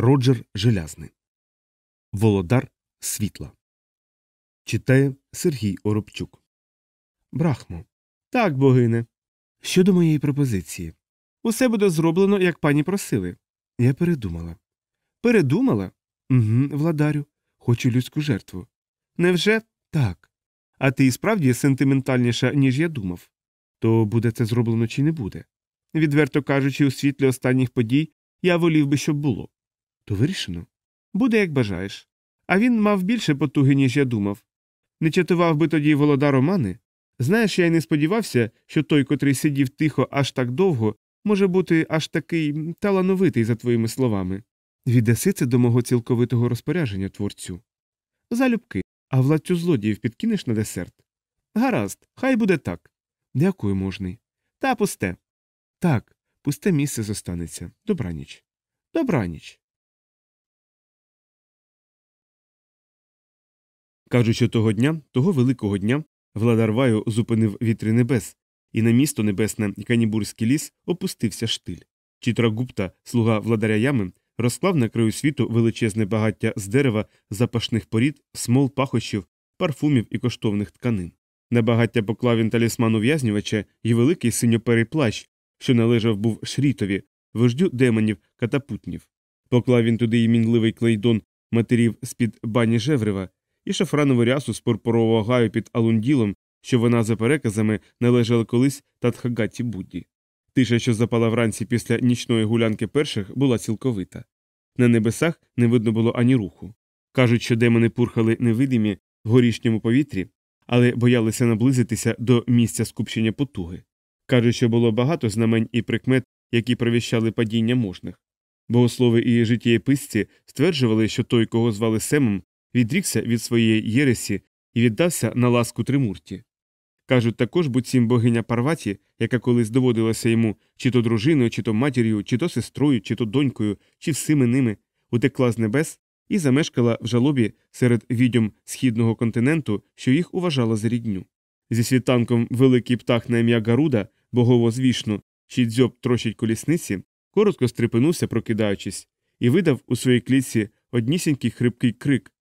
Роджер Желязний. Володар світла. Читає Сергій Оробчук. Брахмо. Так, богине. Щодо моєї пропозиції. Усе буде зроблено, як пані просили. Я передумала. Передумала? Угу, владарю. Хочу людську жертву. Невже так? А ти і справді сентиментальніша, ніж я думав. То буде це зроблено чи не буде? Відверто кажучи, у світлі останніх подій я волів би, щоб було. То вирішено. Буде, як бажаєш. А він мав більше потуги, ніж я думав. Не чатував би тоді володар Романи? Знаєш, я й не сподівався, що той, котрий сидів тихо аж так довго, може бути аж такий талановитий, за твоїми словами. Віддаси це до мого цілковитого розпорядження творцю. Залюбки, а владцю злодіїв підкинеш на десерт. Гаразд, хай буде так. Дякую, можний. Та пусте. Так, пусте місце зостанеться. Добраніч. Добраніч. Кажуть, що того дня, того великого дня, владар Ваю зупинив вітри небес, і на місто небесне Канібурський ліс опустився штиль. Чітрагупта, слуга владаря ями, розклав на краю світу величезне багаття з дерева, запашних порід, смол, пахощів, парфумів і коштовних тканин. На багаття поклав він талісман ув'язнювача і великий синьоперий плащ, що належав був шрітові, вождю демонів катапутнів. Поклав він туди і мінливий клейдон матерів з під бані Жеврева, і шафранову рясу з пурпурового гаю під алунділом, що вона за переказами належала колись Татхагаті Будді. Тиша, що запала вранці після нічної гулянки перших, була цілковита. На небесах не видно було ані руху. Кажуть, що демони пурхали невидимі в горішньому повітрі, але боялися наблизитися до місця скупчення потуги. Кажуть, що було багато знамень і прикмет, які провіщали падіння можних. Богослови і життєєписці стверджували, що той, кого звали Семом, відрікся від своєї єресі і віддався на ласку Тримурті. Кажуть також, буцім богиня Парваті, яка колись доводилася йому чи то дружиною, чи то матір'ю, чи то сестрою, чи то донькою, чи всіми ними, утекла з небес і замешкала в жалобі серед відьом східного континенту, що їх уважала за рідню. Зі світанком великий птах на ім'я Гаруда, богово звішну, чий дзьоб трощить колісниці, коротко стрепенувся, прокидаючись, і видав у своїй клітці однісінький хрипкий крик.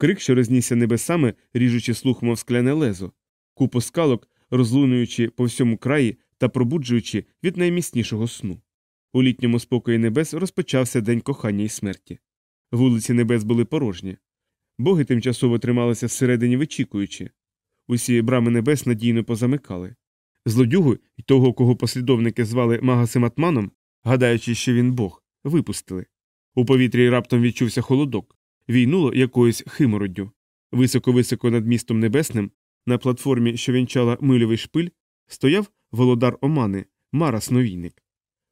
Крик, що рознісся небесами, ріжучи слух, мов скляне лезо, купу скалок, розлунуючи по всьому краї та пробуджуючи від найміцнішого сну. У літньому спокої небес розпочався день кохання і смерті. Вулиці небес були порожні. Боги тимчасово трималися всередині вичікуючи. Усі брами небес надійно позамикали. Злодюгу й того, кого послідовники звали Магасим Атманом, гадаючи, що він бог, випустили. У повітрі раптом відчувся холодок, війнуло якоюсь химороддю. Високо-високо над містом небесним, на платформі, що вінчала мильовий шпиль, стояв володар Омани, Марас Новійник.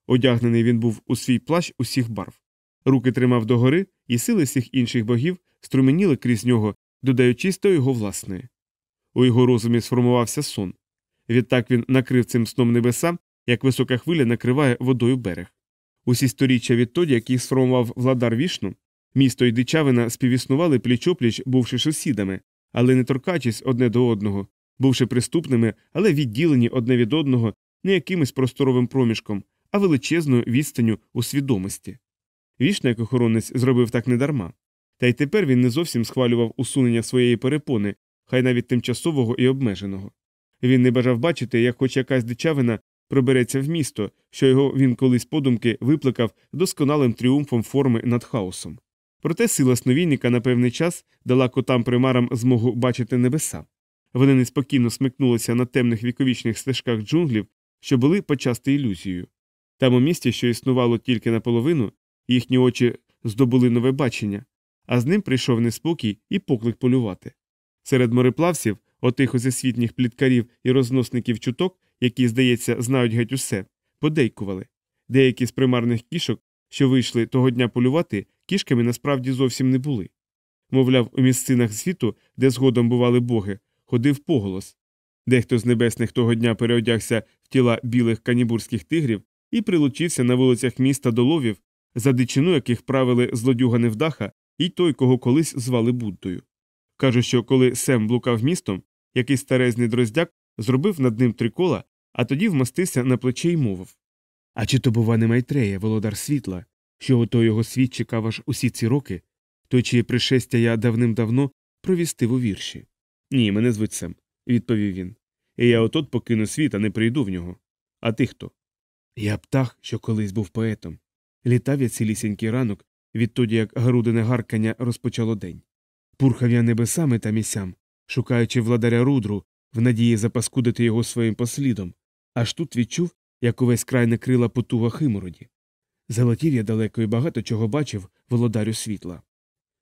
Одягнений він був у свій плащ усіх барв. Руки тримав догори, і сили всіх інших богів струменіли крізь нього, додаючись до його власної. У його розумі сформувався сон. Відтак він накрив цим сном небеса, як висока хвиля накриває водою берег. Усі сторіччя відтоді, як їх сформував владар вішну, місто і дичавина співіснували пліч-опліч, бувши сусідами, але не торкаючись одне до одного, бувши приступними, але відділені одне від одного не якимось просторовим проміжком, а величезною відстанню у свідомості. Вішна, як охоронець, зробив так недарма. Та й тепер він не зовсім схвалював усунення своєї перепони, хай навіть тимчасового і обмеженого. Він не бажав бачити, як хоч якась дичавина пробереться в місто, що його він колись подумки випликав досконалим тріумфом форми над хаосом. Проте сила сновійника на певний час дала котам примарам змогу бачити небеса. Вони неспокійно смикнулися на темних віковічних стежках джунглів, що були почасти ілюзією. Там у місті, що існувало тільки наполовину, їхні очі здобули нове бачення, а з ним прийшов неспокій і поклик полювати. Серед мореплавців, отих озесвітніх пліткарів і розносників чуток, які, здається, знають геть усе, подейкували. Деякі з примарних кішок, що вийшли того дня полювати, кішками насправді зовсім не були. Мовляв, у місцинах світу, де згодом бували боги, ходив поголос. Дехто з небесних того дня переодягся в тіла білих канібурських тигрів і прилучився на вулицях міста до ловів, за дичину яких правили злодюга невдаха і той, кого колись звали Буддою. Кажуть, що коли Сем блукав містом, якийсь старезний дроздяк зробив над ним три кола, а тоді вмостився на плече й мовив А чи то, бува, не Майтрея, володар світла, що ото його світ чекав аж усі ці роки, то чиє пришестя я давним-давно провістив у вірші. Ні, мене звуть Сем, відповів він. І я отот покину світ, а не прийду в нього. А ти хто? Я птах, що колись був поетом. Літав я цілісінький ранок, відтоді як грудине гаркання розпочало день. Пурхав я небесами та місям, шукаючи владаря рудру, в надії запаскудити його своїм послідом, аж тут відчув, як увесь край накрила потуга химороді. Залетів я далеко і багато чого бачив володарю світла.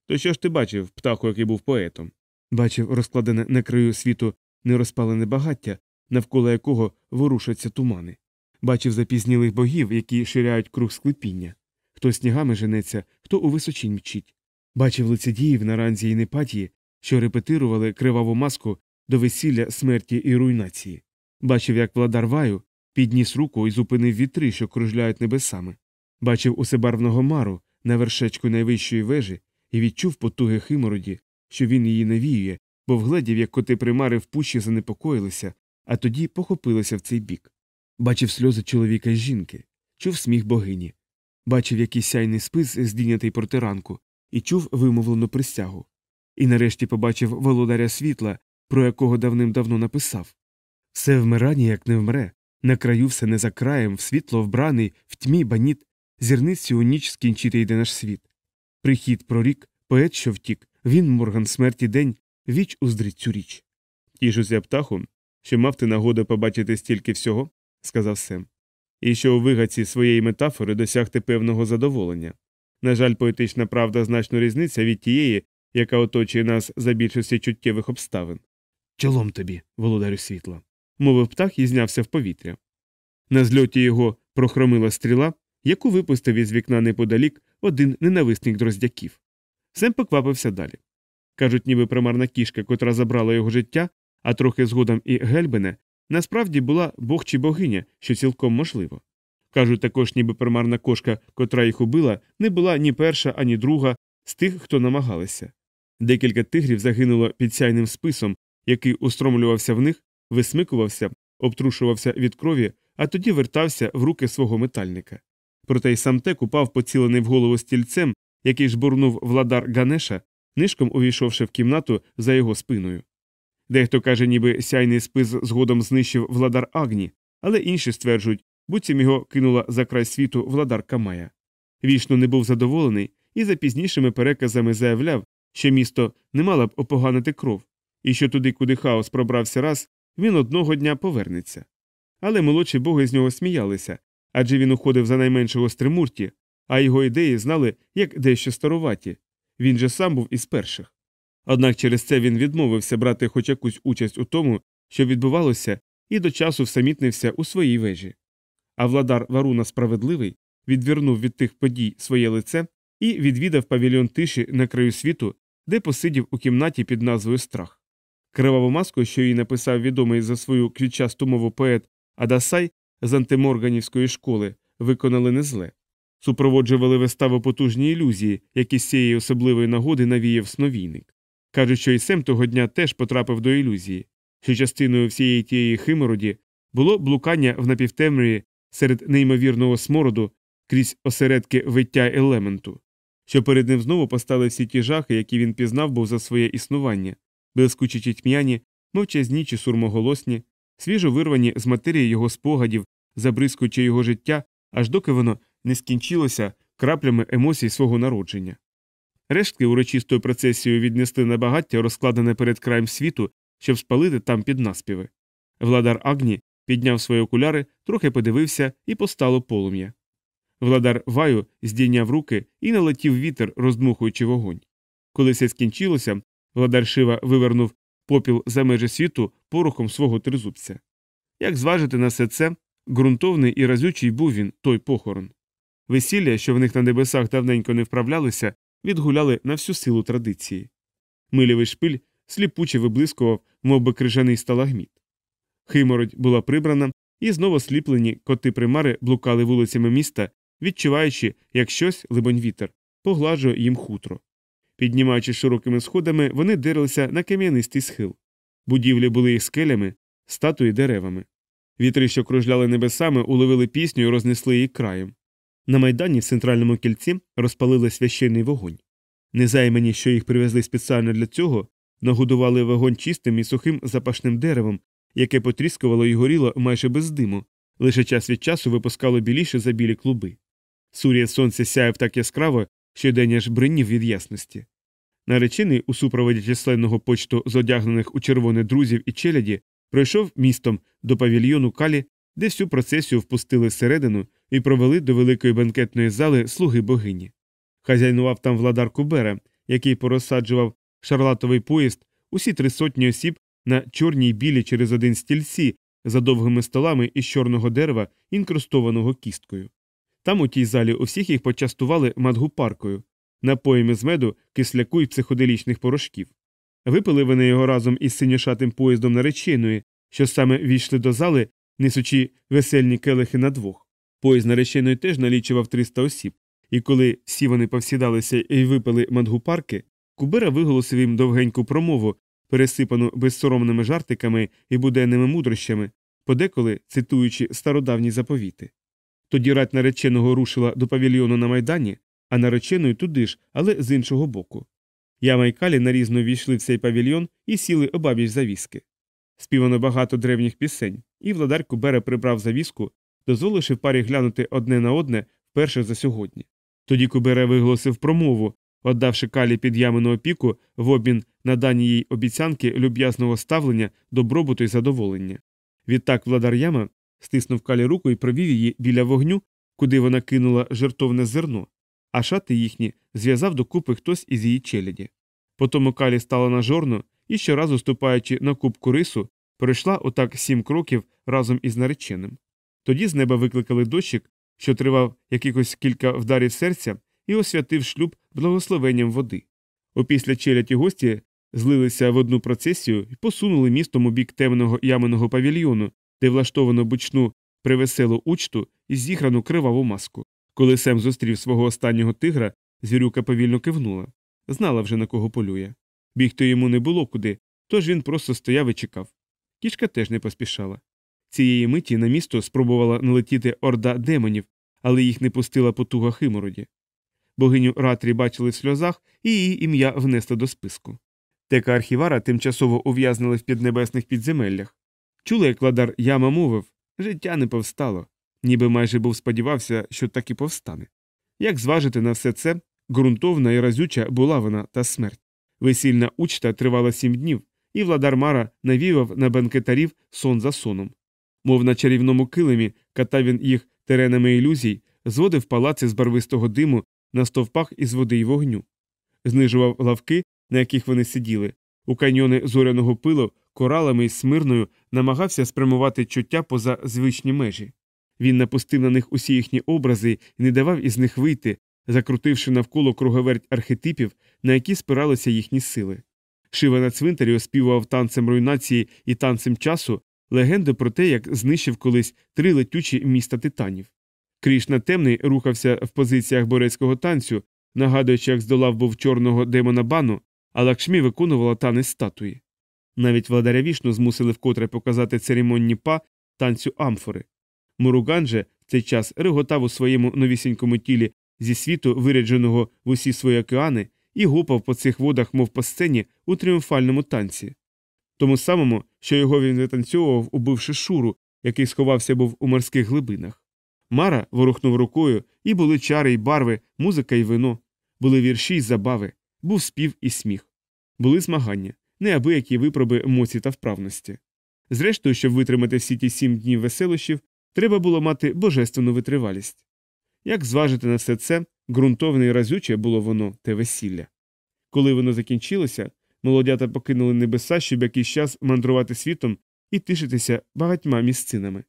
То що ж ти бачив, птаху, який був поетом? Бачив розкладене на краю світу нерозпалене багаття, навколо якого ворушаться тумани. Бачив запізнілих богів, які ширяють круг склепіння. Хто снігами женеться, хто у височінь мчить. Бачив лицедіїв на ранзі і непатії, що репетирували криваву маску до весілля, смерті і руйнації. Бачив, як владар Ваю підніс руку і зупинив вітри, що кружляють небесами. Бачив усебарвного мару на вершечку найвищої вежі і відчув потуги химороді, що він її навіює, бо вгледів, як коти примари в пущі занепокоїлися, а тоді похопилися в цей бік. Бачив сльози чоловіка й жінки, чув сміх богині, бачив якийсь сяйний спис, здійнятий проти ранку, і чув вимовлену присягу. І нарешті побачив володаря світла, про якого давним-давно написав все вмирання, як не вмре, на краю все не за краєм, в світло вбраний, в тьмі баніт, зірницю у ніч скінчити йде наш світ. Прихід прорік, поет, що втік, він, морган смерті день, віч уздрить цю річ. Тішуся птаху, що мав ти нагоду побачити стільки всього, сказав Сем, і що у вигадці своєї метафори досягти певного задоволення. На жаль, поетична правда значно різниця від тієї, яка оточує нас за більшості чуттєвих обставин. Чолом тобі, володарю світла, мовив птах і знявся в повітря. На зльоті його прохромила стріла, яку випустив із вікна неподалік один ненависник дроздяків. Сем поквапився далі. Кажуть, ніби примарна кішка, котра забрала його життя, а трохи згодом і гельбене, насправді була бог чи богиня, що цілком можливо. Кажуть, також, ніби примарна кошка, котра їх убила, не була ні перша, ані друга з тих, хто намагалися. Декілька тигрів загинуло під сяйним списом, який устромлювався в них, висмикувався, обтрушувався від крові, а тоді вертався в руки свого метальника. Проте й сам тек упав поцілений в голову стільцем, який жбурнув владар Ганеша, нишком увійшовши в кімнату за його спиною. Дехто каже, ніби сяйний спис згодом знищив владар Агні, але інші стверджують, буцім його кинула за край світу владар Камая. Вічно не був задоволений і за пізнішими переказами заявляв, що місто не мало б опоганити кров, і що туди, куди хаос пробрався раз, він одного дня повернеться. Але молодші боги з нього сміялися адже він уходив за найменшого стримурті, а його ідеї знали як дещо старуваті він же сам був із перших. Однак через це він відмовився брати хоч якусь участь у тому, що відбувалося, і до часу всамітнився у своїй вежі. А владар Варуна справедливий відвернув від тих подій своє лице і відвідав павільйон тиші на краю світу, де посидів у кімнаті під назвою Страх. Криваву маску, що їй написав відомий за свою квітчасту мову поет Адасай з антиморганівської школи, виконали не зле. Супроводжували виставу потужні ілюзії, які з цієї особливої нагоди навіяв сновійник. Кажуть, що і Сем того дня теж потрапив до ілюзії, що частиною всієї тієї химороді було блукання в напівтемрі серед неймовірного смороду крізь осередки виття елементу, що перед ним знову постали всі ті жахи, які він пізнав був за своє існування, блискучі тьмяні, мовчазні чи сурмоголосні, свіжо вирвані з матерії його спогадів, забризкуючи його життя, аж доки воно не скінчилося краплями емоцій свого народження. Рештки урочистою процесією віднесли на багаття, розкладене перед краєм світу, щоб спалити там під наспіви. Владар Агні підняв свої окуляри, трохи подивився і постало полум'я. Владар Ваю здійняв руки і налетів вітер, роздмухуючи вогонь. Коли все скінчилося, владар Шива вивернув попіл за межі світу порохом свого тризубця. Як зважити на все це, ґрунтовний і разючий був він той похорон. Весілля, що в них на небесах давненько не вправлялися, відгуляли на всю силу традиції. Милєвий шпиль сліпуче виблискував, мов би крижаний сталагміт. Химородь була прибрана, і знову сліплені коти примари блукали вулицями міста, відчуваючи, як щось, либонь вітер, погладжує їм хутро. Піднімаючи широкими сходами, вони дирилися на кам'янистий схил. Будівлі були їх скелями, статуї деревами. Вітри, що кружляли небесами, уловили пісню і рознесли її краєм. На майдані в центральному кільці розпалили священний вогонь. Незаймані, що їх привезли спеціально для цього, нагодували вогонь чистим і сухим запашним деревом, яке потріскувало і горіло майже без диму, лише час від часу випускало біліше за білі клуби. Сур'я сонце сяяв так яскраво, що день аж бринів від ясності. Наречений у супроводі численного почту з одягнених у червоне друзів і челяді пройшов містом до павільйону Калі, де всю процесію впустили всередину і провели до великої бенкетної зали слуги богині. Хазяйнував там владар Кубера, який порозсаджував шарлатовий поїзд усі три сотні осіб на чорній білі через один стільці за довгими столами із чорного дерева, інкрустованого кісткою. Там у тій залі усіх їх почастували мадгупаркою, напоями з меду, кисляку й психоделічних порошків. Випили вони його разом із синьошатим поїздом нареченої, що саме війшли до зали, несучи весельні келихи на двох. Поїзд нареченої теж налічував 300 осіб, і коли всі вони повсідалися і випили мадгупарки, Кубера виголосив їм довгеньку промову, пересипану безсоромними жартиками і буденними мудрощами, подеколи цитуючи стародавні заповіти. Тоді рать нареченого рушила до павільйону на майдані, а нареченою туди ж, але з іншого боку. Яма й Калі нарізно війшли в цей павільйон і сіли обабіч завіски. Співано багато древніх пісень, і владар Кубера прибрав завіску, дозволивши парі глянути одне на одне вперше за сьогодні. Тоді Кубера виголосив промову, віддавши Калі під ямину опіку в обмін на дані їй обіцянки люб'язного ставлення, добробуту й задоволення. Відтак владар яма стиснув Калі руку і провів її біля вогню, куди вона кинула жертовне зерно, а шати їхні зв'язав докупи хтось із її челяді. Потім Калі стала на жорно і щоразу, ступаючи на кубку рису, пройшла отак сім кроків разом із нареченим. Тоді з неба викликали дощик, що тривав якихось кілька вдарів серця, і освятив шлюб благословенням води. Опісля челяті гості злилися в одну процесію і посунули містом у бік темного яменого павільйону, де влаштовано бучну привеселу учту і зіграну криваву маску. Коли Сем зустрів свого останнього тигра, звірюка повільно кивнула. Знала вже на кого полює. Бігти йому не було куди, тож він просто стояв і чекав. Кішка теж не поспішала. Цієї миті на місто спробувала налетіти орда демонів, але їх не пустила потуга химороді. Богиню Ратрі бачили в сльозах і її ім'я внесли до списку. Тека архівара тимчасово ув'язнили в піднебесних підземеллях. Чули, як владар яма мовив життя не повстало, ніби майже був сподівався, що так і повстане. Як зважити на все це, ґрунтовна і разюча була вона та смерть. Весільна учта тривала сім днів, і владар Мара навівав на банкетарів сон за соном. Мов на чарівному килимі, катав він їх теренами ілюзій, зводив палаци з барвистого диму на стовпах із води й вогню, знижував лавки, на яких вони сиділи, у каньйони зоряного пилу, коралами і смирною намагався спрямувати чуття поза звичні межі. Він напустив на них усі їхні образи і не давав із них вийти, закрутивши навколо круговерть архетипів, на які спиралися їхні сили. Шива на цвинтарі оспівував танцем руйнації і танцем часу легенду про те, як знищив колись три летючі міста титанів. Крішна темний рухався в позиціях борецького танцю, нагадуючи, як здолав був чорного демона бану, а Лакшмі виконувала танець статуї. Навіть владаря вішну змусили вкотре показати церемонні па танцю амфори. Муруган же в цей час реготав у своєму новісінькому тілі зі світу, вирядженого в усі свої океани, і гупав по цих водах, мов по сцені, у тріумфальному танці. Тому самому, що його він витанцьовував, убивши шуру, який сховався був у морських глибинах. Мара ворухнув рукою, і були чари й барви, музика й вино, були вірші й забави, був спів і сміх, були змагання, неабиякі випроби емоцій та вправності. Зрештою, щоб витримати всі ті сім днів веселощів, треба було мати божественну витривалість. Як зважити на все це, ґрунтовне і разюче було воно те весілля. Коли воно закінчилося, молодята покинули небеса, щоб якийсь час мандрувати світом і тишитися багатьма місцинами.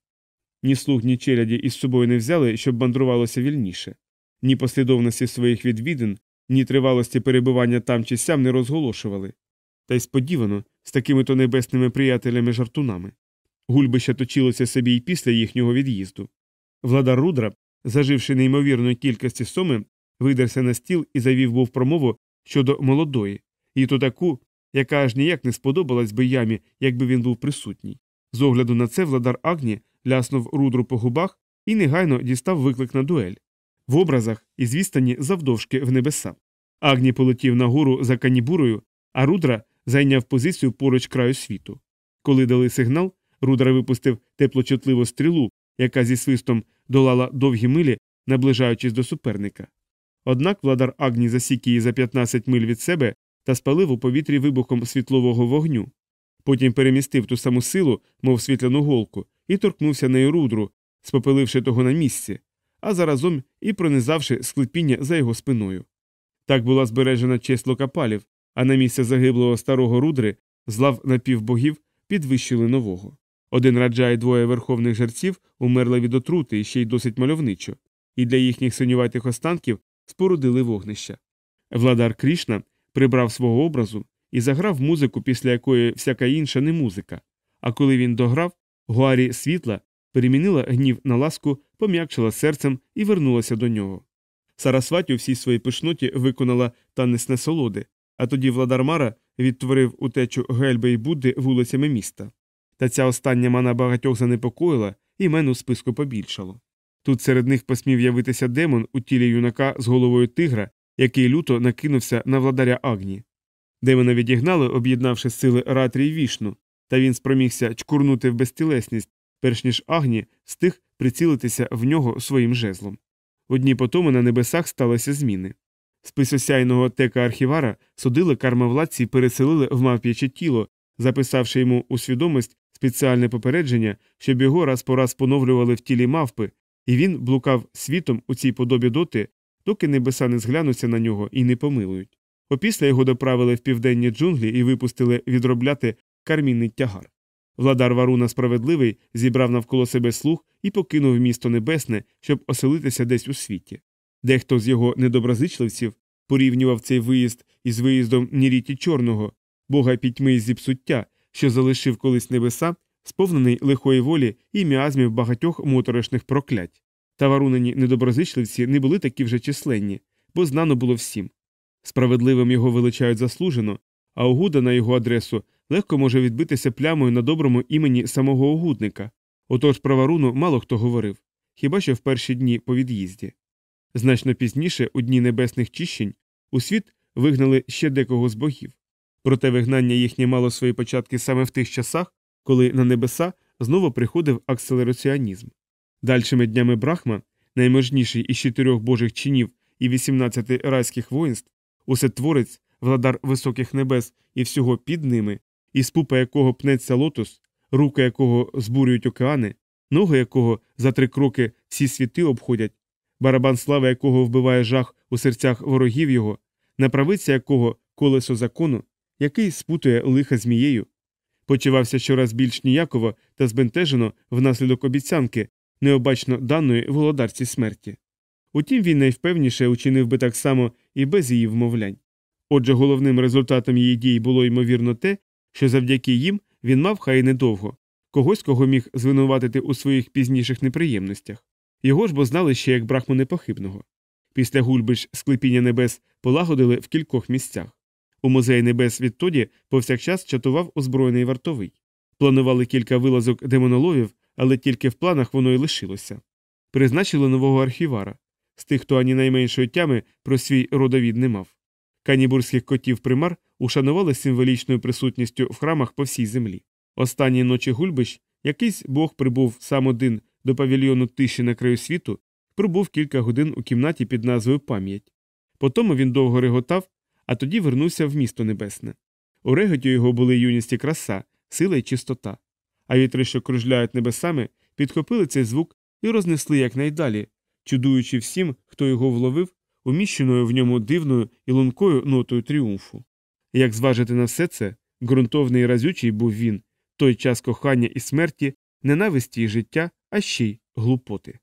Ні слуг, ні челяді із собою не взяли, щоб мандрувалося вільніше, ні послідовності своїх відвідин, ні тривалості перебування там чи сям не розголошували. Та й сподівано, з такими то небесними приятелями жартунами. Гульбище точилося собі й після їхнього від'їзду. Владар Рудра, заживши неймовірної кількості соми, видерся на стіл і завів був промову щодо молодої, і то таку, яка аж ніяк не сподобалась би ямі, якби він був присутній. З огляду на це владар Агні ляснув рудру по губах і негайно дістав виклик на дуель. в образах і звістані завдовжки в небеса. Агні полетів нагору за канібурою, а Рудра зайняв позицію поруч краю світу. Коли дали сигнал, Рудра випустив теплочутливу стрілу, яка зі свистом долала довгі милі, наближаючись до суперника. Однак владар Агні засік її за 15 миль від себе та спалив у повітрі вибухом світлового вогню. Потім перемістив ту саму силу, мов світляну голку, і торкнувся нею рудру, спопиливши того на місці, а заразом і пронизавши склепіння за його спиною. Так була збережена честь локапалів, а на місце загиблого старого рудри з лав напівбогів підвищили нового. Один раджа і двоє верховних жерців умерли від отрути і ще й досить мальовничо, і для їхніх синюватих останків спорудили вогнища. Владар Крішна прибрав свого образу і заграв музику, після якої всяка інша не музика. А коли він дограв, гуарі світла перемінила гнів на ласку, пом'якшила серцем і вернулася до нього. Сарасваті у всій своїй пишноті виконала танець насолоди, а тоді владар Мара відтворив утечу гельби і Будди вулицями міста. Та ця остання мана багатьох занепокоїла, і мене у списку побільшало. Тут серед них посмів явитися демон у тілі юнака з головою тигра, який люто накинувся на владаря Агні. Демона відігнали, об'єднавши сили ратрі й вішну, та він спромігся чкурнути в безтілесність, перш ніж Агні встиг прицілитися в нього своїм жезлом. Одні по тому на небесах сталися зміни. Списосяйного тека архівара судили кармавладці і переселили в мавп'яче тіло, записавши йому у свідомість спеціальне попередження, щоб його раз по раз поновлювали в тілі мавпи, і він блукав світом у цій подобі доти, доки небеса не зглянуться на нього і не помилують. Опісля його доправили в південні джунглі і випустили відробляти кармінний тягар. Владар Варуна справедливий зібрав навколо себе слух і покинув місто небесне, щоб оселитися десь у світі. Дехто з його недоброзичливців порівнював цей виїзд із виїздом Ніріті Чорного, бога пітьми і зіпсуття, що залишив колись небеса, сповнений лихої волі і міазмів багатьох моторошних проклять. Та варунені недоброзичливці не були такі вже численні, бо знано було всім. Справедливим його величають заслужено, а огуда на його адресу легко може відбитися плямою на доброму імені самого огудника. Отож про варуну мало хто говорив, хіба що в перші дні по від'їзді. Значно пізніше, у дні небесних чищень, у світ вигнали ще декого з богів. Проте вигнання їхнє мало свої початки саме в тих часах, коли на небеса знову приходив акселераціонізм. Дальшими днями Брахма, найможніший із чотирьох божих чинів і 18 райських воїнств, усетворець, владар високих небес і всього під ними, із пупа якого пнеться лотос, руки якого збурюють океани, ноги якого за три кроки всі світи обходять, барабан слави якого вбиває жах у серцях ворогів його, на якого колесо закону, який спутує лиха змією, почувався щораз більш ніяково та збентежено внаслідок обіцянки, необачно даної володарці смерті. Утім, він найвпевніше учинив би так само і без її вмовлянь. Отже, головним результатом її дій було ймовірно те, що завдяки їм він мав хай недовго, когось, кого міг звинуватити у своїх пізніших неприємностях. Його ж бо знали ще як брахму непохибного. Після гульбиш склепіння небес полагодили в кількох місцях. У музеї небес відтоді повсякчас чатував озброєний вартовий. Планували кілька вилазок демоноловів, але тільки в планах воно й лишилося. Призначили нового архівара з тих, хто ані найменшої тями про свій родовід не мав. Канібурських котів примар ушанували символічною присутністю в храмах по всій землі. Останні ночі гульбищ якийсь бог прибув сам один до павільйону тиші на краю світу, пробув кілька годин у кімнаті під назвою Пам'ять. Потому він довго реготав, а тоді вернувся в місто небесне. У реготі його були юність і краса, сила й чистота. А вітри, що кружляють небесами, підхопили цей звук і рознесли якнайдалі, чудуючи всім, хто його вловив, уміщеною в ньому дивною і лункою нотою тріумфу. Як зважити на все це, ґрунтовний і разючий був він, той час кохання і смерті, ненависті і життя, а ще й глупоти.